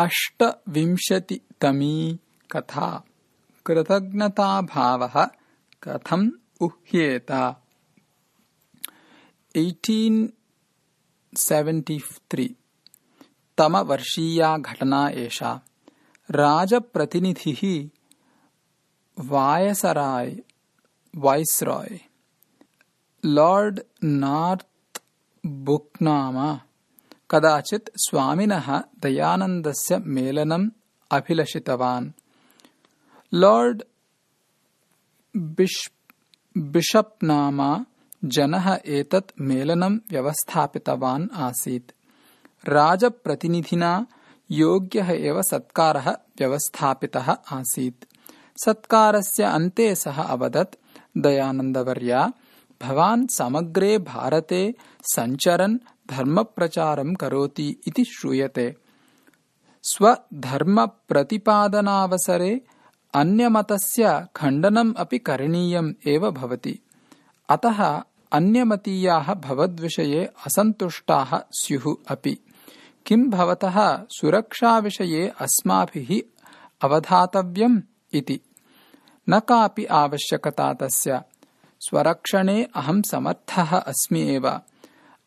अष्टविंशतितमी कथा। कृतज्ञताभावः कथम् उह्येत। एय्टीन् तमवर्षीया घटना एषा। राजप्रतिनिधिः viceroy viceroy. Lord Northbrook नाम कदाचित् स्वामिनः दयानन्दस्य मेलनम् अभिलषितवान्। लार्ड् बिशप् नाम जनः एतत् मेलनं व्यवस्थापितवान् आसीत्। राजप्रतिनिधिना योग्यः एव सत्कारः व्यवस्थापितः आसीत्। सत्कारस्य अन्ते सः अवदत् दयानन्दवर्या भवान् समग्रे भारते सञ्चरन् धर्मप्रचारं करोति इति श्रूयते। स्वधर्मप्रतिपादनावसरे अन्यमतस्य खण्डनम् अपि करणीयम् एव भवति। अतः अन्यमतीयाः भवद्विषये असन्तुष्टाः स्युः अपि। किम् भवतः सुरक्षाविषये अस्माभिः अवधातव्यम् इति? न कापि आवश्यकता तस्य स्वरक्षणे अहम् समर्थः अस्मि एव।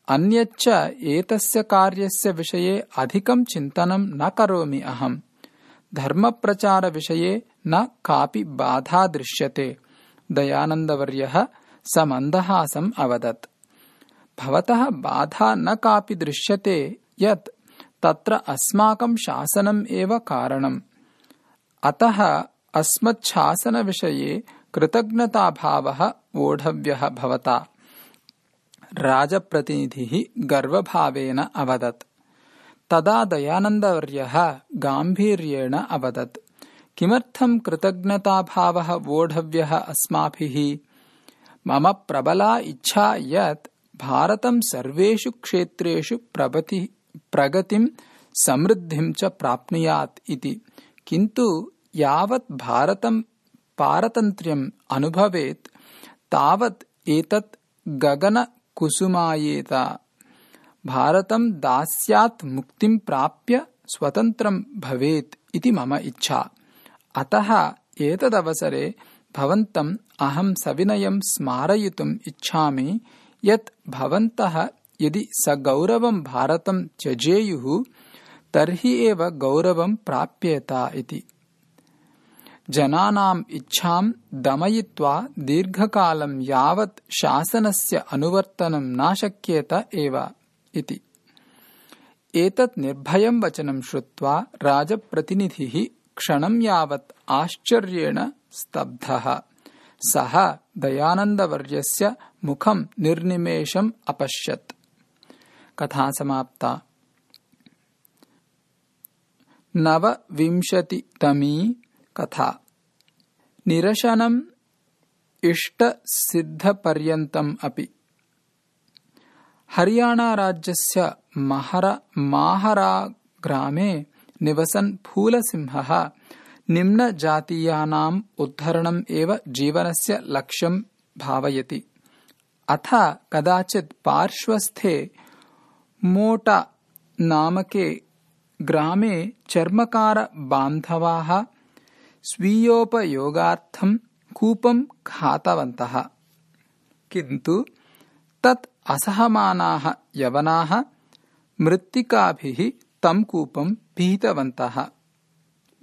अन्यच्च एतस्य कार्यस्य विषये अधिकम् चिन्तनम् न करोमि अहम् धर्मप्रचारविषये न कापि बाधा दृश्यते। दयानन्दवर्यः स मन्दहासम् अवदत्। भवतः बाधा न कापि दृश्यते यत् तत्र अस्माकम् शासनम् एव कारणम्। अतः अस्मच्छासनविषये कृतज्ञताभावः वोढव्यः भवता। राजप्रतिनिधिः गर्वभावेन अवदत्। तदा दयानन्दवर्यः गाम्भीर्येण अवदत्। किमर्थम् कृतज्ञताभावः वोढव्यः अस्माभिः? मम प्रबला इच्छा यत् भारतं सर्वेषु क्षेत्रेषु प्रगतिम् समृद्धिम् च प्राप्नुयात् इति। किन्तु यावत् भारतं पारतन्त्र्यम् अनुभवेत् तावत् एतत् गगनकुसुमायेत। भारतं दास्यात् मुक्तिम् प्राप्य स्वतन्त्रम् भवेत् इति मम इच्छा। अतः एतदवसरे भवन्तम् अहम् सविनयम् स्मारयितुम् इच्छामि यत् भवन्तः यदि सगौरवम् भारतं त्यजेयुः तर्हि एव गौरवम् प्राप्येत इति जनानाम् इच्छाम् दमयित्वा दीर्घकालम् यावत् शासनस्य अनुवर्तनम् न शक्येत एव इति। एतत् निर्भयम् वचनम् श्रुत्वा राजप्रतिनिधिः क्षणम् यावत् आश्चर्येण स्तब्धः। सः दयानन्दवर्यस्य मुखम् निर्निमेषम् अपश्यत्। कथा समाप्ता। नवविंशतितमी कथा। निरशनम् इष्टसिद्धपर्यन्तम् अपि। हरियाणाराज्यस्य माहराग्रामे निवसन् फूलसिंहः निम्नजातीयानाम् उद्धरणम् एव जीवनस्य लक्ष्यम् भावयति। अथ कदाचित् पार्श्वस्थे मोटा नामके ग्रामे चर्मकारबान्धवाः स्वीयोपयोगार्थम् कूपम् खातवन्तः। किन्तु तत् असहमानाः यवनाः मृत्तिकाभिः तम् कूपम् पीतवन्तः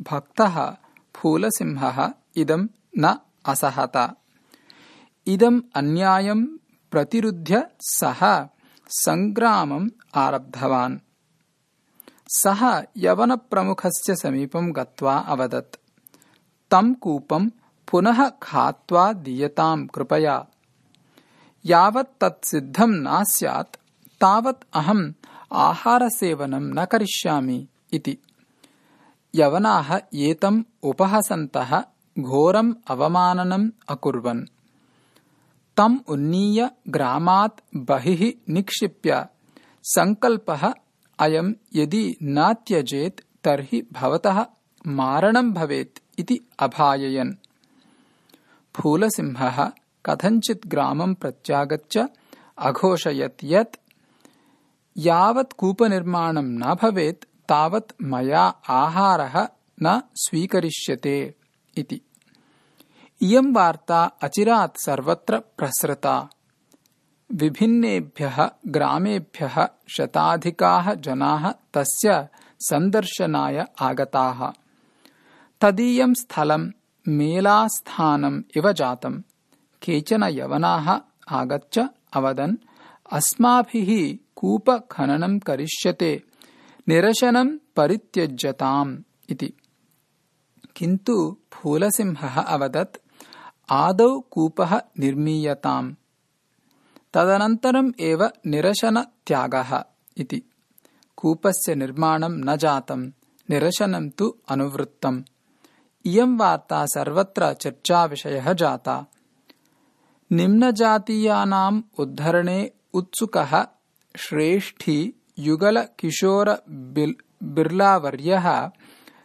भक्तः फूलसिंहः इदम् न असहत। इदम् अन्यायम् प्रतिरुध्य सः सङ्ग्रामम् आरब्धवान्। सः यवनप्रमुखस्य समीपम् गत्वा अवदत् तम् कूपम् पुनः खात्वा दीयताम् कृपया। यावत् तत् सिद्धम् न स्यात् तावत् अहम् आहारसेवनम् न करिष्यामि इति। यवनाः एतम् उपहसन्तः घोरम् अवमाननम् अकुर्वन्। तम् उन्नीय ग्रामात् बहिः निक्षिप्य सङ्कल्पः अयम् यदि न त्यजेत् तर्हि भवतः मारणम् भवेत् इति अभाययन्। फूलसिंहः कथञ्चित् ग्रामम् प्रत्यागत्य अघोषयत् यत् यावत् कूपनिर्माणम् न भवेत् तावत् मया आहारः न स्वीकरिष्यते इति। इयं वार्ता अचिरात् सर्वत्र प्रसृता। विभिन्नेभ्यः ग्रामेभ्यः शताधिकाः जनाः तस्य सन्दर्शनाय आगताः तदीयं स्थलं मेलास्थानम् इव जातम्। केचन यवनाः आगत्य अवदन् अस्माभिः कूपखननं करिष्यते निरशनं परित्यज्यताम् इति। किन्तु फूलसिंहः अवदत् आदौ कूपः निर्मीयताम्। तदनन्तरम् एव निरशनत्यागः इति। कूपस्य निर्माणं न जातम् निरशनं तु अनुवृत्तम् इयं वार्ता सर्वत्र चर्चाविषयः जाता। निम्नजातीयानाम् उद्धरणे उत्सुकः श्रेष्ठी युगलकिशोर बिर्लावर्यः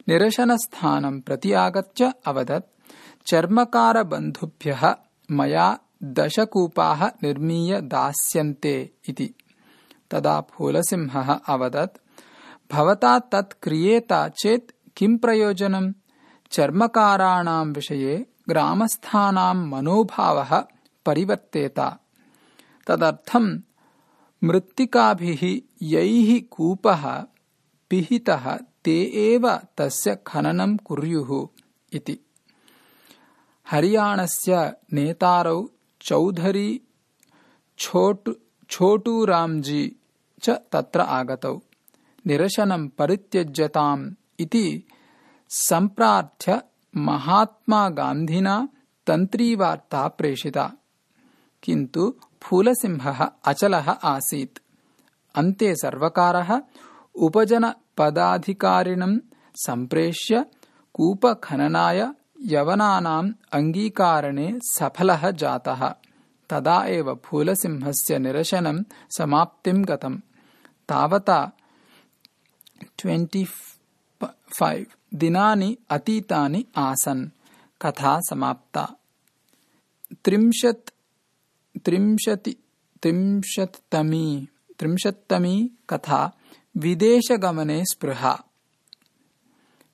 निरशनस्थानं प्रति आगत्य अवदत् चर्मकारबन्धुभ्यः मया दशकूपाः निर्मीय दास्यन्ते इति। तदा फूलसिंहः अवदत् भवता तत् क्रियेत चेत् किं प्रयोजनम् चर्मकाराणां विषये ग्रामस्थानां मनोभावः परिवर्तेत। तदर्थं मृत्तिकाभिः यैः कूपः पिहितः ते एव तस्य खननं कुर्युः इति। हरियाणस्य नेतारौ चौधरी छोटूराम्जी च तत्र आगतौ। निरशनं परित्यज्यताम् इति सम्प्रार्थ्य महात्मागान्धिना तन्त्रीवार्ता प्रेषिता। किन्तु फूलसिंहः अचलः आसीत्। अन्ते सर्वकारः उपजनपदाधिकारिणं सम्प्रेष्य कूपखननाय यवनानाम् अङ्गीकारणे सफलः जातः। तदा एव फूलसिंहस्य निरशनं समाप्तिं गतम्। तावता फैव् दिनानि अतीतानि आसन्। कथा समाप्ता। त्रिंशत् त्रिंशत्तमी कथा। विदेशगमने स्पृहा।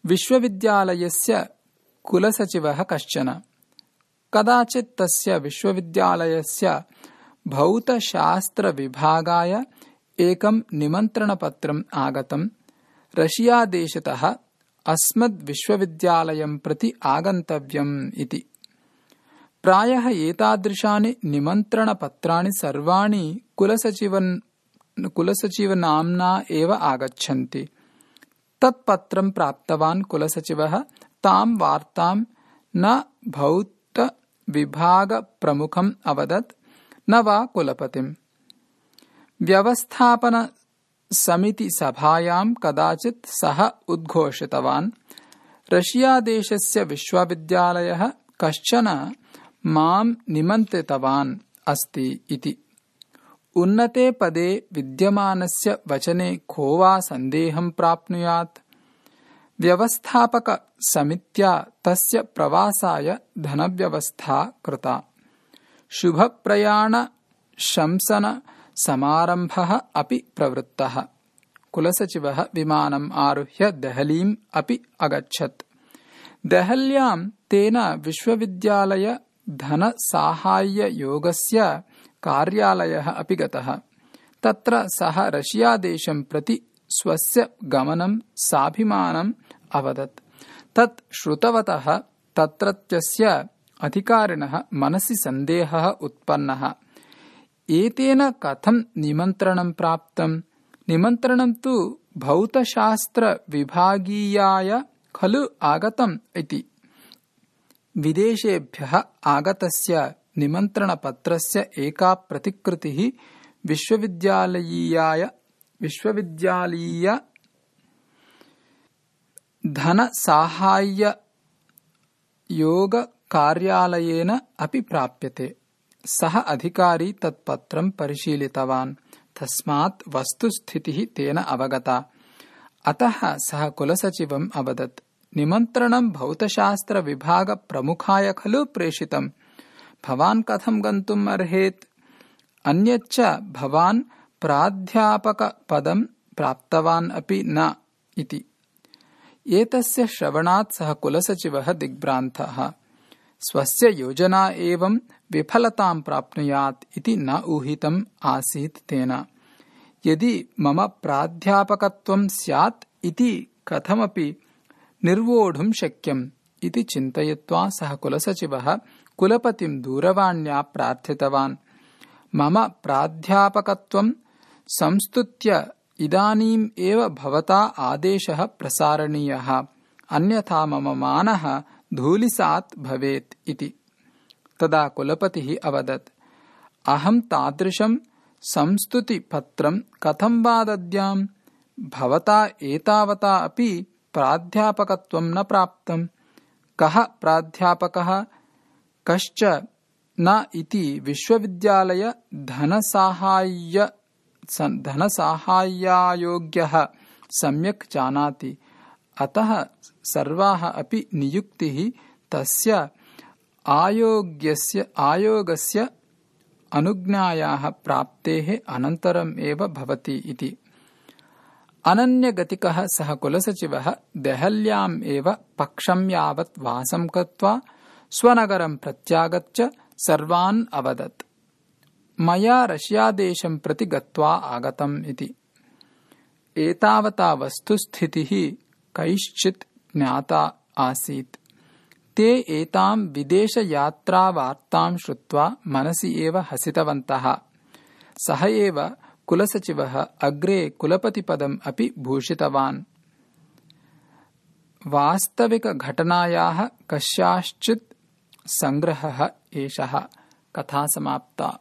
विश्वविद्यालयस्य कुलसचिवः कश्चन। कदाचित् तस्य विश्वविद्यालयस्य भौतशास्त्रविभागाय एकं निमन्त्रणपत्रम् आगतम् रशियादेशतः अस्मद्विश्वविद्यालयं प्रति आगन्तव्यम् इति। प्रायः एतादृशानि निमन्त्रणपत्राणि सर्वाणि कुलसचिवनाम्ना एव आगच्छन्ति। तत्पत्रं प्राप्तवान् कुलसचिवः तां वार्तां न भौतविभागप्रमुखम् अवदत् न वा कुलपतिम् व्यवस्थापनसमितिसभायां कदाचित् सः उद्घोषितवान्। रशियादेशस्य विश्वविद्यालयः कश्चन मां निमन्त्रितवान् अस्ति इति। उन्नते पदे विद्यमानस्य वचने को वा सन्देहं प्राप्नुयात्। व्यवस्थापकसमित्या तस्य प्रवासाय धनव्यवस्था कृता शुभप्रयाणशंसनसमारम्भः अपि प्रवृत्तः। कुलसचिवः विमानम् आरुह्य देहलीम् अपि अगच्छत्। देहल्यां तेन विश्वविद्यालय धनसाहाय्ययोगस्य कार्यालयः अपि गतः। तत्र सः रशियादेशं प्रति स्वस्य गमनं साभिमानम् अवदत्। तत् श्रुतवतः तत्रत्यस्य अधिकारिणः मनसि सन्देहः उत्पन्नः एतेन कथं निमन्त्रणं प्राप्तम् निमन्त्रणं तु भौतशास्त्रविभागीयाय खलु आगतम् इति। विदेशेभ्यः आगतस्य निमन्त्रणपत्रस्य एका प्रतिकृतिः विश्वविद्यालयीयाय विश्वविद्यालयीय धनसाहाय्ययोगकार्यालयेन अपि प्राप्यते सः अधिकारी तत् पत्रं परिशीलितवान्। तस्मात् वस्तुस्थितिः तेन अवगता। अतः सः कुलसचिवम् अवदत् निमन्त्रणं भौतशास्त्रविभागप्रमुखाय खलु प्रेषितम्। भवान् कथं गन्तुम् अर्हेत्? अन्यच्च भवान् प्राध्यापकपदं प्राप्तवान् अपि न इति। एतस्य श्रवणात् सः कुलसचिवः दिग्भ्रान्तः। स्वस्य योजना एवं विफलतां प्राप्नुयात् इति न ऊहितम् आसीत् तेन। यदि मम प्राध्यापकत्वं स्यात् इति कथमपि निर्वोढुं शक्यम् इति चिन्तयित्वा सः कुलसचिवः कुलपतिं दूरवाण्या प्रार्थितवान्। मम प्राध्यापकत्वं संस्तुत्य इदानीम् एव भवता आदेशः प्रसारणीयः। अन्यथा मम मानः धूलिसात् भवेत् इति तदा कुलपतिः अवदत्। अहं तादृशं संस्तुतिपत्रं कथं वा दद्याम् भवता एतावता अपि प्राध्यापकत्वं न प्राप्तम् कः प्राध्यापकः? कश्च न इति विश्वविद्यालय धनसाहाय्य धनसाहाय्यायोग्यः सम्यक् जानाति। अतः सर्वाः अपि नियुक्तिः तस्य आयोग्यस्य आयोगस्य अनुज्ञायाः प्राप्तेः अनन्तरम् एव भवति इति। अनन्यगतिकः सः कुलसचिवः देहल्याम् एव पक्षं यावत् वासं कृत्वा स्वनगरं प्रत्यागत्य सर्वान् अवदत्। मया रष्यादेशं प्रति गत्वा आगतम् इति। एतावता वस्तुस्थितिः कैश्चित् ज्ञाता आसीत् ते एतां विदेशयात्रावार्तां श्रुत्वा मनसि एव हसितवन्तः। सः एव कुलसचिवः अग्रे कुलपतिपदम् अपि भूषितवान्। वास्तविकघटनायाः कस्याश्चित् सङ्ग्रहः एषः। कथा समाप्ता